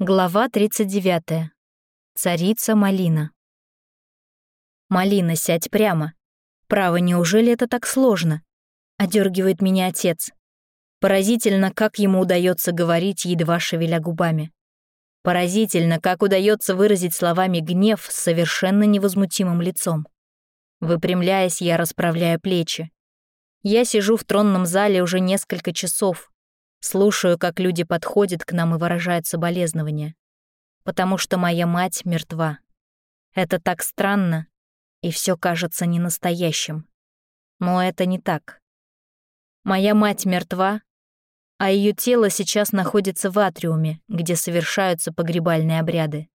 Глава 39. Царица Малина. «Малина, сядь прямо. Право, неужели это так сложно?» — одергивает меня отец. Поразительно, как ему удается говорить, едва шевеля губами. Поразительно, как удается выразить словами гнев с совершенно невозмутимым лицом. Выпрямляясь, я расправляю плечи. Я сижу в тронном зале уже несколько часов, Слушаю, как люди подходят к нам и выражают соболезнования. Потому что моя мать мертва. Это так странно, и все кажется ненастоящим. Но это не так. Моя мать мертва, а ее тело сейчас находится в атриуме, где совершаются погребальные обряды.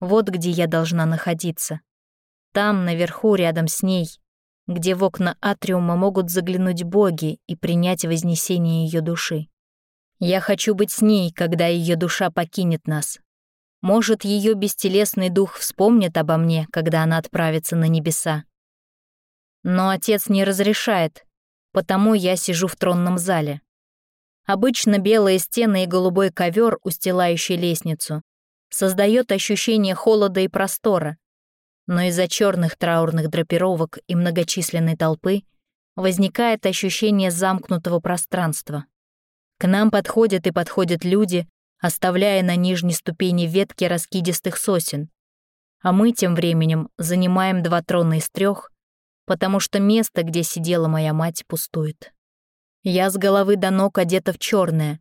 Вот где я должна находиться. Там, наверху, рядом с ней, где в окна атриума могут заглянуть боги и принять вознесение ее души. Я хочу быть с ней, когда ее душа покинет нас. Может, ее бестелесный дух вспомнит обо мне, когда она отправится на небеса. Но отец не разрешает, потому я сижу в тронном зале. Обычно белые стены и голубой ковер, устилающий лестницу, создает ощущение холода и простора, но из-за черных траурных драпировок и многочисленной толпы возникает ощущение замкнутого пространства. К нам подходят и подходят люди, оставляя на нижней ступени ветки раскидистых сосен. А мы тем временем занимаем два трона из трех, потому что место, где сидела моя мать, пустует. Я с головы до ног одета в черное.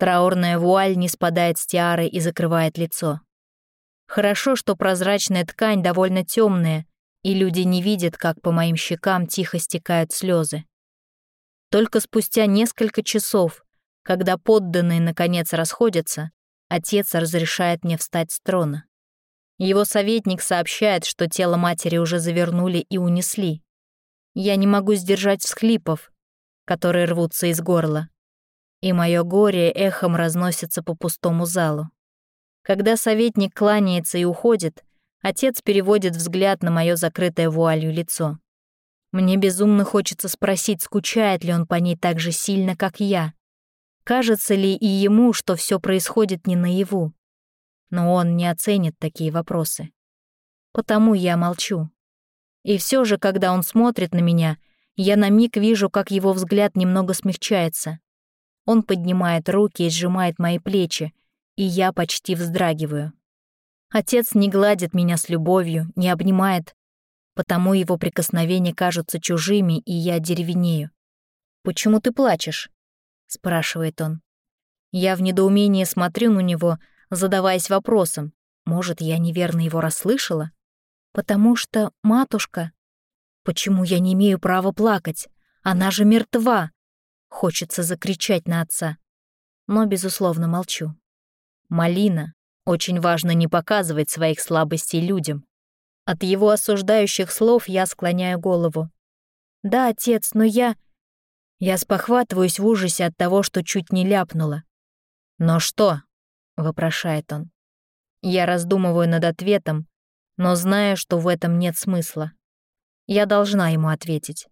Траурная вуаль не спадает с тиары и закрывает лицо. Хорошо, что прозрачная ткань довольно темная, и люди не видят, как по моим щекам тихо стекают слезы. Только спустя несколько часов когда подданные, наконец, расходятся, отец разрешает мне встать с трона. Его советник сообщает, что тело матери уже завернули и унесли. Я не могу сдержать всхлипов, которые рвутся из горла. И мое горе эхом разносится по пустому залу. Когда советник кланяется и уходит, отец переводит взгляд на мое закрытое вуалью лицо. Мне безумно хочется спросить, скучает ли он по ней так же сильно, как я. Кажется ли и ему, что все происходит не наяву? Но он не оценит такие вопросы. Потому я молчу. И все же, когда он смотрит на меня, я на миг вижу, как его взгляд немного смягчается. Он поднимает руки и сжимает мои плечи, и я почти вздрагиваю. Отец не гладит меня с любовью, не обнимает, потому его прикосновения кажутся чужими, и я деревенею. «Почему ты плачешь?» — спрашивает он. Я в недоумении смотрю на него, задаваясь вопросом, может, я неверно его расслышала? Потому что, матушка, почему я не имею права плакать? Она же мертва! Хочется закричать на отца, но, безусловно, молчу. Малина, очень важно не показывать своих слабостей людям. От его осуждающих слов я склоняю голову. «Да, отец, но я...» Я спохватываюсь в ужасе от того, что чуть не ляпнула. «Но что?» — вопрошает он. Я раздумываю над ответом, но знаю, что в этом нет смысла. Я должна ему ответить.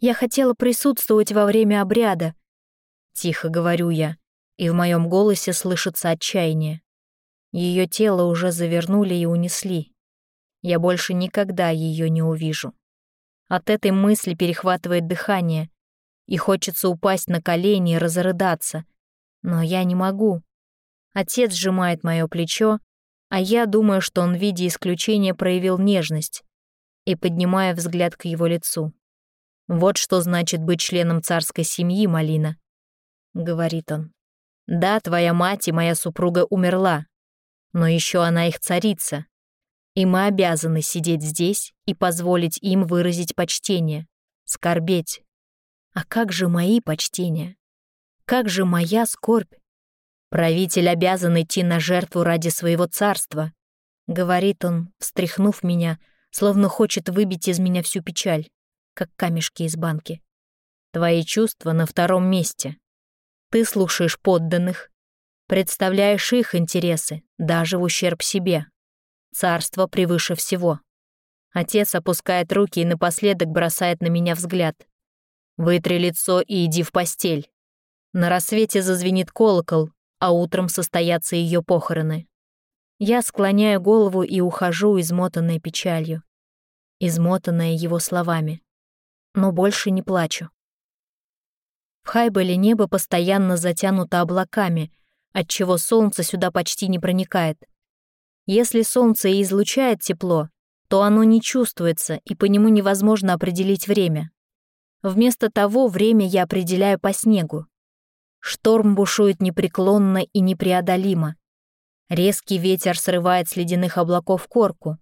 «Я хотела присутствовать во время обряда», — тихо говорю я, и в моем голосе слышится отчаяние. Ее тело уже завернули и унесли. Я больше никогда ее не увижу. От этой мысли перехватывает дыхание, и хочется упасть на колени и разрыдаться. Но я не могу. Отец сжимает мое плечо, а я думаю, что он в виде исключения проявил нежность, и поднимая взгляд к его лицу. «Вот что значит быть членом царской семьи, Малина», — говорит он. «Да, твоя мать и моя супруга умерла, но еще она их царица, и мы обязаны сидеть здесь и позволить им выразить почтение, скорбеть, а как же мои почтения? Как же моя скорбь? Правитель обязан идти на жертву ради своего царства, говорит он, встряхнув меня, словно хочет выбить из меня всю печаль, как камешки из банки. Твои чувства на втором месте. Ты слушаешь подданных, представляешь их интересы, даже в ущерб себе. Царство превыше всего. Отец опускает руки и напоследок бросает на меня взгляд. Вытри лицо и иди в постель. На рассвете зазвенит колокол, а утром состоятся ее похороны. Я склоняю голову и ухожу, измотанная печалью, измотанная его словами. Но больше не плачу. В Хайбеле небо постоянно затянуто облаками, отчего солнце сюда почти не проникает. Если солнце и излучает тепло, то оно не чувствуется, и по нему невозможно определить время. Вместо того время я определяю по снегу. Шторм бушует непреклонно и непреодолимо. Резкий ветер срывает с ледяных облаков корку.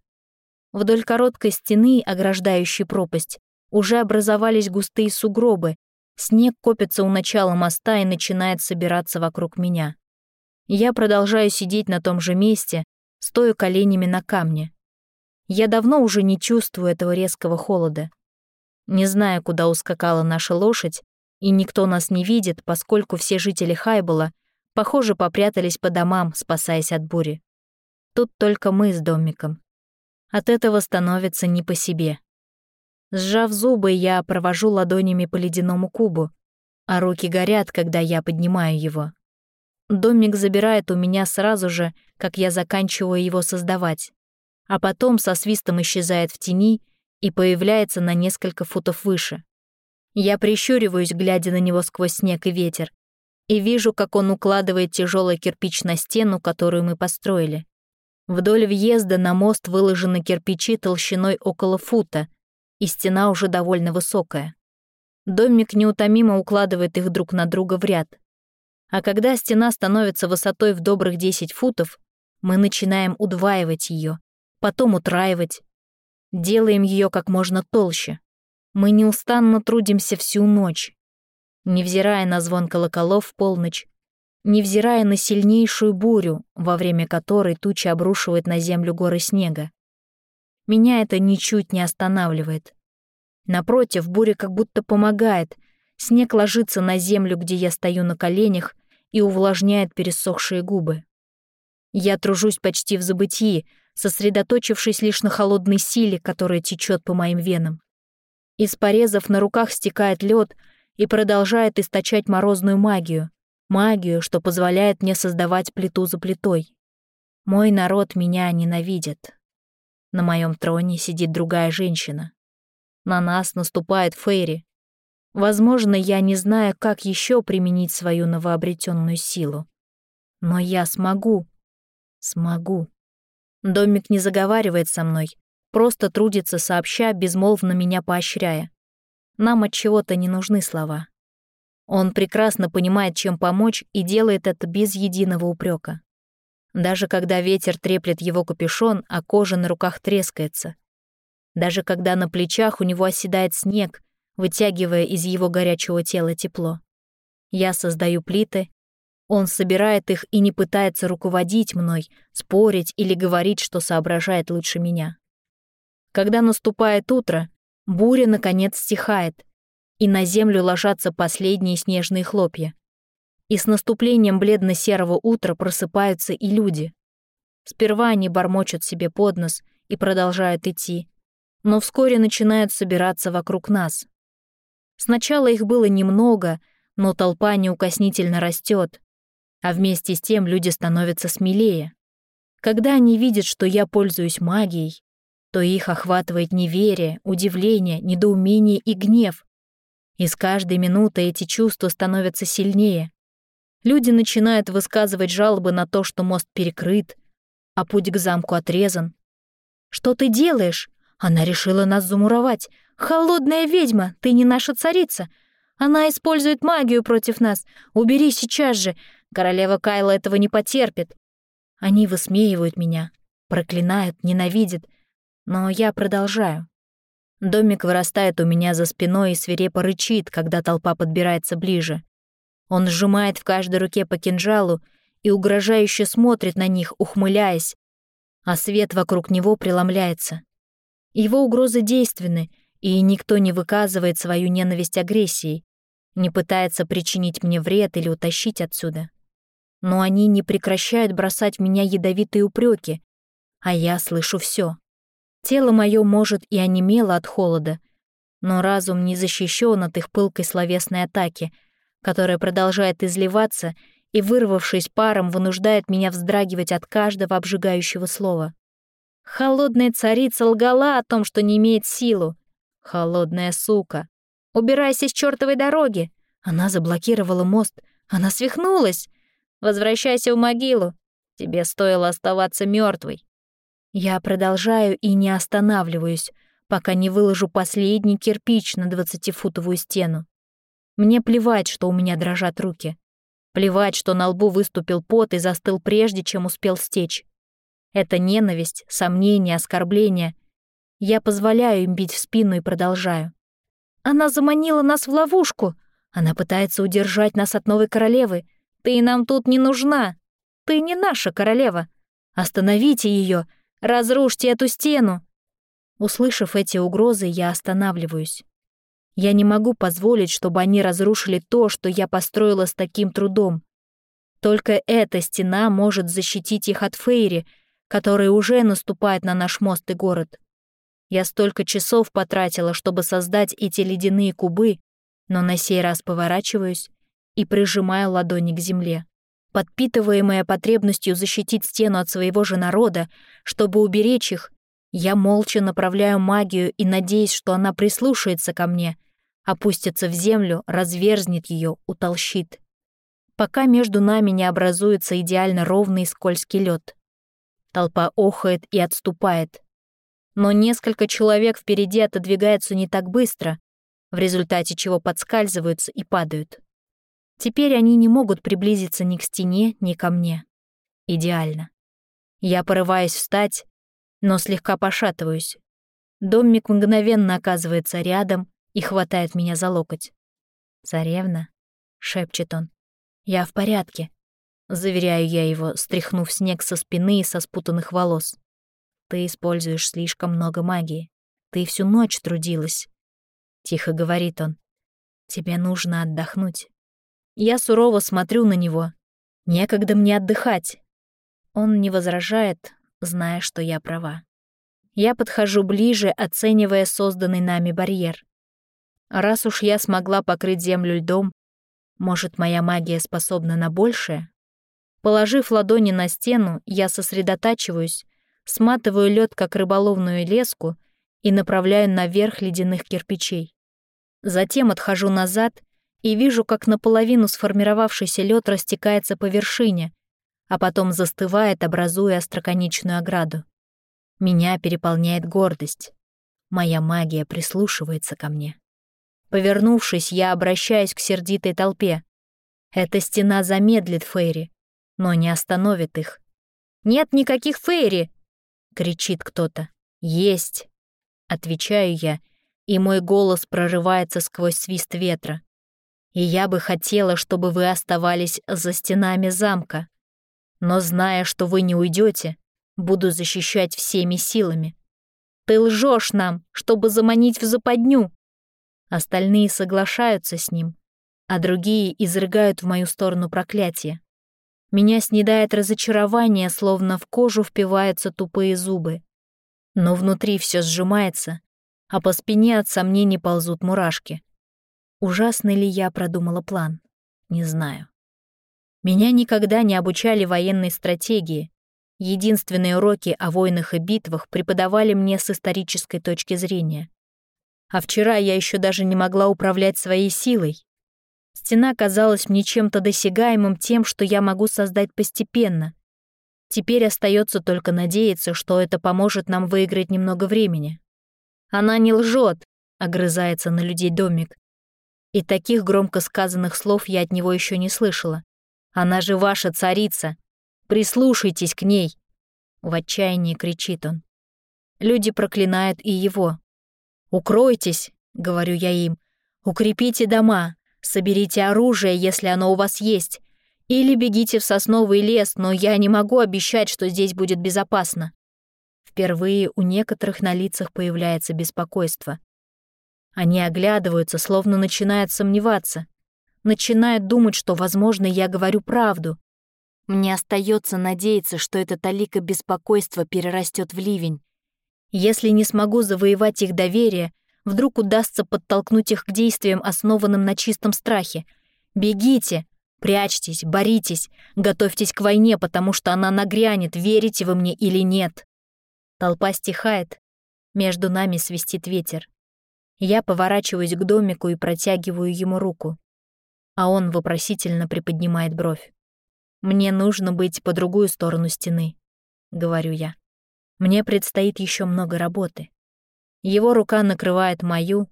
Вдоль короткой стены, ограждающей пропасть, уже образовались густые сугробы, снег копится у начала моста и начинает собираться вокруг меня. Я продолжаю сидеть на том же месте, стою коленями на камне. Я давно уже не чувствую этого резкого холода. Не знаю, куда ускакала наша лошадь, и никто нас не видит, поскольку все жители Хайбола, похоже, попрятались по домам, спасаясь от бури. Тут только мы с домиком. От этого становится не по себе. Сжав зубы, я провожу ладонями по ледяному кубу, а руки горят, когда я поднимаю его. Домик забирает у меня сразу же, как я заканчиваю его создавать, а потом со свистом исчезает в тени и появляется на несколько футов выше. Я прищуриваюсь, глядя на него сквозь снег и ветер, и вижу, как он укладывает тяжелый кирпич на стену, которую мы построили. Вдоль въезда на мост выложены кирпичи толщиной около фута, и стена уже довольно высокая. Домик неутомимо укладывает их друг на друга в ряд. А когда стена становится высотой в добрых 10 футов, мы начинаем удваивать ее, потом утраивать. Делаем ее как можно толще. Мы неустанно трудимся всю ночь. Невзирая на звон колоколов в полночь, невзирая на сильнейшую бурю, во время которой тучи обрушивают на землю горы снега. Меня это ничуть не останавливает. Напротив, буря как будто помогает. Снег ложится на землю, где я стою на коленях, и увлажняет пересохшие губы. Я тружусь почти в забытии, сосредоточившись лишь на холодной силе, которая течет по моим венам. Из порезов на руках стекает лед и продолжает источать морозную магию, магию, что позволяет мне создавать плиту за плитой. Мой народ меня ненавидит. На моем троне сидит другая женщина. На нас наступает Фейри, Возможно, я не знаю, как еще применить свою новообретенную силу. Но я смогу. Смогу. Домик не заговаривает со мной, просто трудится сообща, безмолвно меня поощряя. Нам от чего-то не нужны слова. Он прекрасно понимает, чем помочь, и делает это без единого упрека. Даже когда ветер треплет его капюшон, а кожа на руках трескается. Даже когда на плечах у него оседает снег, вытягивая из его горячего тела тепло. Я создаю плиты, он собирает их и не пытается руководить мной, спорить или говорить, что соображает лучше меня. Когда наступает утро, буря наконец стихает, и на землю ложатся последние снежные хлопья. И с наступлением бледно-серого утра просыпаются и люди. Сперва они бормочут себе под нос и продолжают идти, но вскоре начинают собираться вокруг нас, Сначала их было немного, но толпа неукоснительно растет, а вместе с тем люди становятся смелее. Когда они видят, что я пользуюсь магией, то их охватывает неверие, удивление, недоумение и гнев. И с каждой минутой эти чувства становятся сильнее. Люди начинают высказывать жалобы на то, что мост перекрыт, а путь к замку отрезан. «Что ты делаешь? Она решила нас замуровать. «Холодная ведьма, ты не наша царица. Она использует магию против нас. Убери сейчас же. Королева Кайла этого не потерпит». Они высмеивают меня, проклинают, ненавидят. Но я продолжаю. Домик вырастает у меня за спиной и свирепо рычит, когда толпа подбирается ближе. Он сжимает в каждой руке по кинжалу и угрожающе смотрит на них, ухмыляясь, а свет вокруг него преломляется. Его угрозы действенны — и никто не выказывает свою ненависть агрессией, не пытается причинить мне вред или утащить отсюда. Но они не прекращают бросать в меня ядовитые упреки, а я слышу все. Тело мое, может, и онемело от холода, но разум не защищен от их пылкой словесной атаки, которая продолжает изливаться и, вырвавшись паром, вынуждает меня вздрагивать от каждого обжигающего слова. Холодная царица лгала о том, что не имеет силу. Холодная сука. Убирайся с чертовой дороги. Она заблокировала мост. Она свихнулась. Возвращайся в могилу. Тебе стоило оставаться мертвой. Я продолжаю и не останавливаюсь, пока не выложу последний кирпич на двадцатифутовую стену. Мне плевать, что у меня дрожат руки. Плевать, что на лбу выступил пот и застыл прежде, чем успел стечь. Это ненависть, сомнение, оскорбление. Я позволяю им бить в спину и продолжаю. Она заманила нас в ловушку. Она пытается удержать нас от новой королевы. Ты нам тут не нужна. Ты не наша королева. Остановите ее, разрушьте эту стену. Услышав эти угрозы, я останавливаюсь. Я не могу позволить, чтобы они разрушили то, что я построила с таким трудом. Только эта стена может защитить их от Фейри, который уже наступает на наш мост и город. Я столько часов потратила, чтобы создать эти ледяные кубы, но на сей раз поворачиваюсь и прижимаю ладони к земле. Подпитываемая потребностью защитить стену от своего же народа, чтобы уберечь их, я молча направляю магию и надеюсь, что она прислушается ко мне, опустится в землю, разверзнет ее, утолщит. Пока между нами не образуется идеально ровный скользкий лед. Толпа охает и отступает. Но несколько человек впереди отодвигаются не так быстро, в результате чего подскальзываются и падают. Теперь они не могут приблизиться ни к стене, ни ко мне. Идеально. Я порываюсь встать, но слегка пошатываюсь. Домик мгновенно оказывается рядом и хватает меня за локоть. «Царевна?» — шепчет он. «Я в порядке», — заверяю я его, стряхнув снег со спины и со спутанных волос. «Ты используешь слишком много магии. Ты всю ночь трудилась», — тихо говорит он. «Тебе нужно отдохнуть». Я сурово смотрю на него. Некогда мне отдыхать. Он не возражает, зная, что я права. Я подхожу ближе, оценивая созданный нами барьер. Раз уж я смогла покрыть землю льдом, может, моя магия способна на большее? Положив ладони на стену, я сосредотачиваюсь, сматываю лед как рыболовную леску и направляю наверх ледяных кирпичей. Затем отхожу назад и вижу, как наполовину сформировавшийся лед растекается по вершине, а потом застывает, образуя остроконечную ограду. Меня переполняет гордость. Моя магия прислушивается ко мне. Повернувшись, я обращаюсь к сердитой толпе. Эта стена замедлит Фейри, но не остановит их. «Нет никаких Фейри!» — кричит кто-то. «Есть!» — отвечаю я, и мой голос прорывается сквозь свист ветра. «И я бы хотела, чтобы вы оставались за стенами замка. Но зная, что вы не уйдете, буду защищать всеми силами. Ты лжешь нам, чтобы заманить в западню. Остальные соглашаются с ним, а другие изрыгают в мою сторону проклятие. Меня снедает разочарование, словно в кожу впиваются тупые зубы. Но внутри все сжимается, а по спине от сомнений ползут мурашки. Ужасный ли я продумала план? Не знаю. Меня никогда не обучали военной стратегии. Единственные уроки о войнах и битвах преподавали мне с исторической точки зрения. А вчера я еще даже не могла управлять своей силой. Стена казалась мне чем-то досягаемым тем, что я могу создать постепенно. Теперь остается только надеяться, что это поможет нам выиграть немного времени. Она не лжет, огрызается на людей домик. И таких громко сказанных слов я от него еще не слышала. Она же ваша царица. Прислушайтесь к ней!» В отчаянии кричит он. Люди проклинают и его. «Укройтесь!» — говорю я им. «Укрепите дома, соберите оружие, если оно у вас есть, или бегите в сосновый лес, но я не могу обещать, что здесь будет безопасно». Впервые у некоторых на лицах появляется беспокойство. Они оглядываются, словно начинают сомневаться начинает думать, что, возможно, я говорю правду. Мне остается надеяться, что эта талика беспокойства перерастет в ливень. Если не смогу завоевать их доверие, вдруг удастся подтолкнуть их к действиям, основанным на чистом страхе. «Бегите! Прячьтесь, боритесь, готовьтесь к войне, потому что она нагрянет, верите вы мне или нет. Толпа стихает, между нами свистит ветер. Я поворачиваюсь к домику и протягиваю ему руку, а он вопросительно приподнимает бровь. «Мне нужно быть по другую сторону стены», — говорю я. «Мне предстоит еще много работы». Его рука накрывает мою,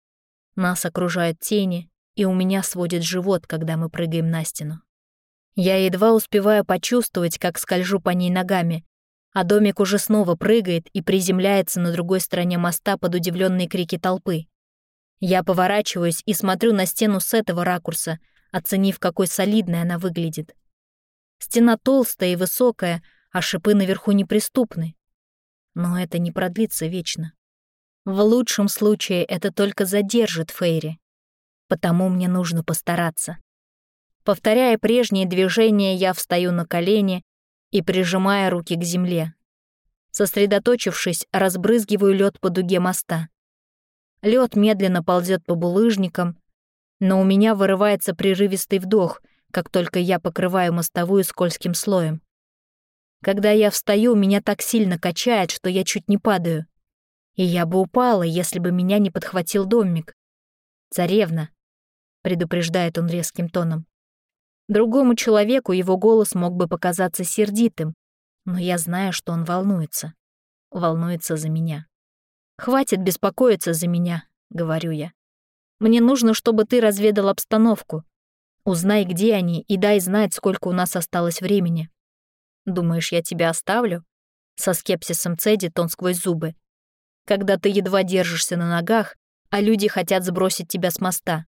нас окружают тени, и у меня сводит живот, когда мы прыгаем на стену. Я едва успеваю почувствовать, как скольжу по ней ногами, а домик уже снова прыгает и приземляется на другой стороне моста под удивленные крики толпы. Я поворачиваюсь и смотрю на стену с этого ракурса, оценив, какой солидной она выглядит. Стена толстая и высокая, а шипы наверху неприступны. Но это не продлится вечно. В лучшем случае это только задержит Фейри потому мне нужно постараться. Повторяя прежние движения, я встаю на колени и прижимая руки к земле. Сосредоточившись, разбрызгиваю лед по дуге моста. Лед медленно ползет по булыжникам, но у меня вырывается прерывистый вдох, как только я покрываю мостовую скользким слоем. Когда я встаю, меня так сильно качает, что я чуть не падаю. И я бы упала, если бы меня не подхватил домик. Царевна, — предупреждает он резким тоном. Другому человеку его голос мог бы показаться сердитым, но я знаю, что он волнуется. Волнуется за меня. «Хватит беспокоиться за меня», — говорю я. «Мне нужно, чтобы ты разведал обстановку. Узнай, где они, и дай знать, сколько у нас осталось времени». «Думаешь, я тебя оставлю?» Со скепсисом цедит он сквозь зубы. «Когда ты едва держишься на ногах, а люди хотят сбросить тебя с моста.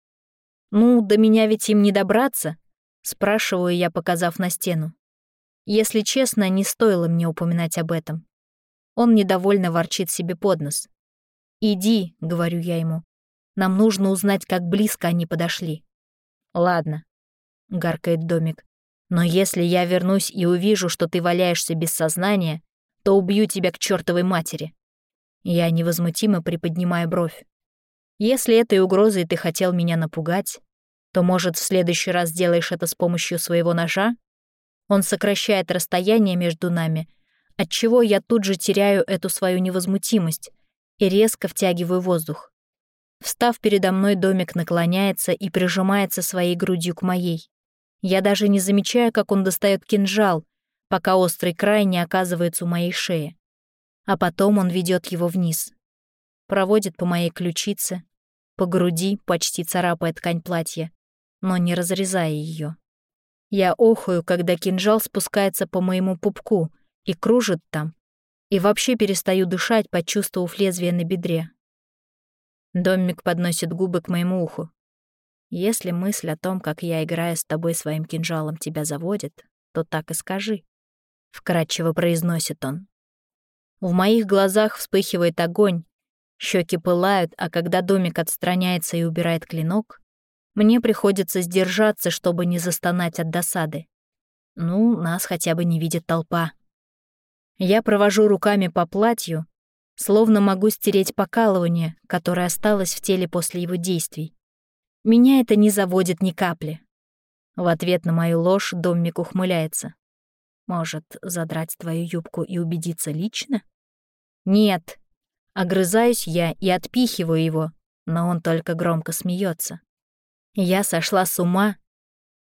«Ну, до меня ведь им не добраться?» — спрашиваю я, показав на стену. Если честно, не стоило мне упоминать об этом. Он недовольно ворчит себе под нос. «Иди», — говорю я ему. «Нам нужно узнать, как близко они подошли». «Ладно», — гаркает домик. «Но если я вернусь и увижу, что ты валяешься без сознания, то убью тебя к чертовой матери». Я невозмутимо приподнимаю бровь. Если этой угрозой ты хотел меня напугать, то, может, в следующий раз сделаешь это с помощью своего ножа? Он сокращает расстояние между нами, отчего я тут же теряю эту свою невозмутимость и резко втягиваю воздух. Встав передо мной, домик наклоняется и прижимается своей грудью к моей. Я даже не замечаю, как он достает кинжал, пока острый край не оказывается у моей шеи. А потом он ведет его вниз. Проводит по моей ключице, по груди почти царапая ткань платья, но не разрезая ее. Я охаю, когда кинжал спускается по моему пупку и кружит там, и вообще перестаю дышать, почувствовав лезвие на бедре. Домик подносит губы к моему уху. Если мысль о том, как я играю с тобой своим кинжалом, тебя заводит, то так и скажи. Вкратчиво произносит он. В моих глазах вспыхивает огонь, Щеки пылают, а когда домик отстраняется и убирает клинок, мне приходится сдержаться, чтобы не застонать от досады. Ну, нас хотя бы не видит толпа. Я провожу руками по платью, словно могу стереть покалывание, которое осталось в теле после его действий. Меня это не заводит ни капли. В ответ на мою ложь домик ухмыляется. Может, задрать твою юбку и убедиться лично? Нет, Огрызаюсь я и отпихиваю его, но он только громко смеется. Я сошла с ума,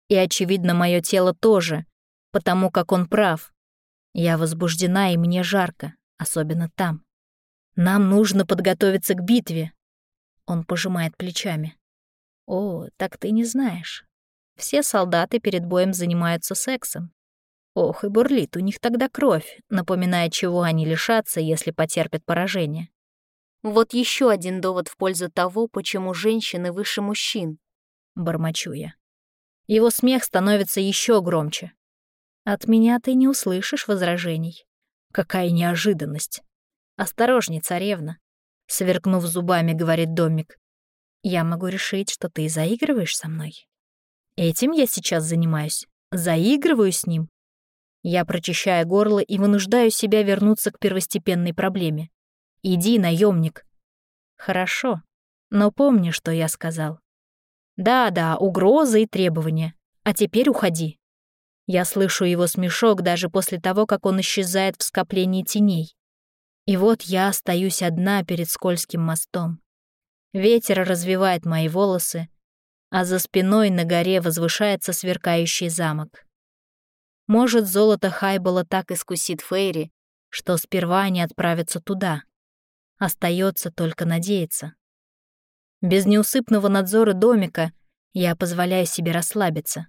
и, очевидно, мое тело тоже, потому как он прав. Я возбуждена, и мне жарко, особенно там. Нам нужно подготовиться к битве. Он пожимает плечами. О, так ты не знаешь. Все солдаты перед боем занимаются сексом. Ох, и бурлит у них тогда кровь, напоминая, чего они лишатся, если потерпят поражение. Вот еще один довод в пользу того, почему женщины выше мужчин. Бормочу я. Его смех становится еще громче. От меня ты не услышишь возражений. Какая неожиданность. Осторожней, царевна. Сверкнув зубами, говорит домик. Я могу решить, что ты заигрываешь со мной. Этим я сейчас занимаюсь. Заигрываю с ним. Я прочищаю горло и вынуждаю себя вернуться к первостепенной проблеме. Иди, наемник. Хорошо, но помни, что я сказал. Да-да, угрозы и требования. А теперь уходи. Я слышу его смешок даже после того, как он исчезает в скоплении теней. И вот я остаюсь одна перед скользким мостом. Ветер развивает мои волосы, а за спиной на горе возвышается сверкающий замок. Может, золото Хайбола так искусит Фейри, что сперва они отправятся туда. Остается только надеяться. Без неусыпного надзора домика я позволяю себе расслабиться.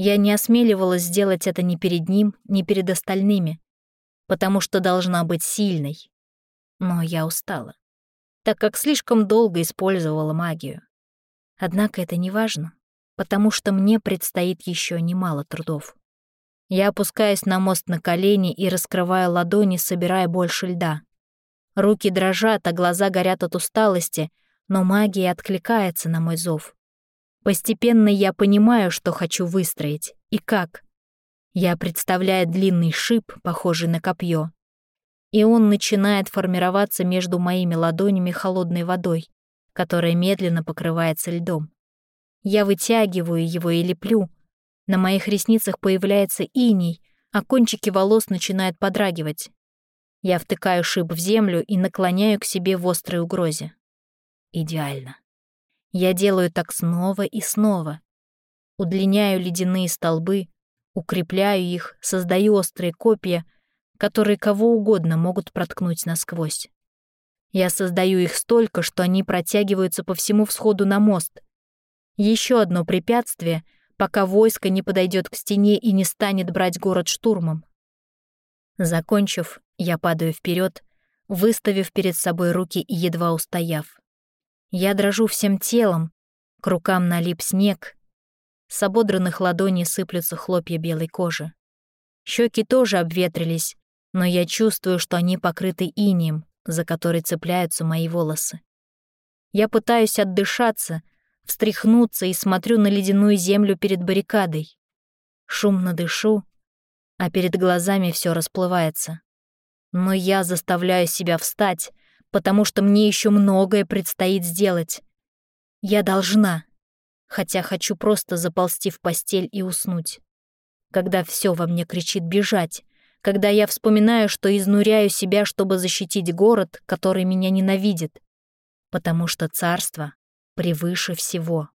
Я не осмеливалась сделать это ни перед ним, ни перед остальными, потому что должна быть сильной. Но я устала, так как слишком долго использовала магию. Однако это не важно, потому что мне предстоит еще немало трудов. Я опускаюсь на мост на колени и раскрываю ладони, собирая больше льда. Руки дрожат, а глаза горят от усталости, но магия откликается на мой зов. Постепенно я понимаю, что хочу выстроить и как. Я представляю длинный шип, похожий на копье, и он начинает формироваться между моими ладонями холодной водой, которая медленно покрывается льдом. Я вытягиваю его и леплю, на моих ресницах появляется иней, а кончики волос начинают подрагивать. Я втыкаю шип в землю и наклоняю к себе в острой угрозе. Идеально. Я делаю так снова и снова. Удлиняю ледяные столбы, укрепляю их, создаю острые копья, которые кого угодно могут проткнуть насквозь. Я создаю их столько, что они протягиваются по всему всходу на мост. Еще одно препятствие — пока войско не подойдет к стене и не станет брать город штурмом. Закончив, я падаю вперед, выставив перед собой руки и едва устояв. Я дрожу всем телом, к рукам налип снег, с ободранных ладоней сыплются хлопья белой кожи. Щеки тоже обветрились, но я чувствую, что они покрыты инием, за который цепляются мои волосы. Я пытаюсь отдышаться, встряхнуться и смотрю на ледяную землю перед баррикадой. Шумно дышу, а перед глазами все расплывается. Но я заставляю себя встать, потому что мне еще многое предстоит сделать. Я должна, хотя хочу просто заползти в постель и уснуть. Когда все во мне кричит бежать, когда я вспоминаю, что изнуряю себя, чтобы защитить город, который меня ненавидит, потому что царство превыше всего.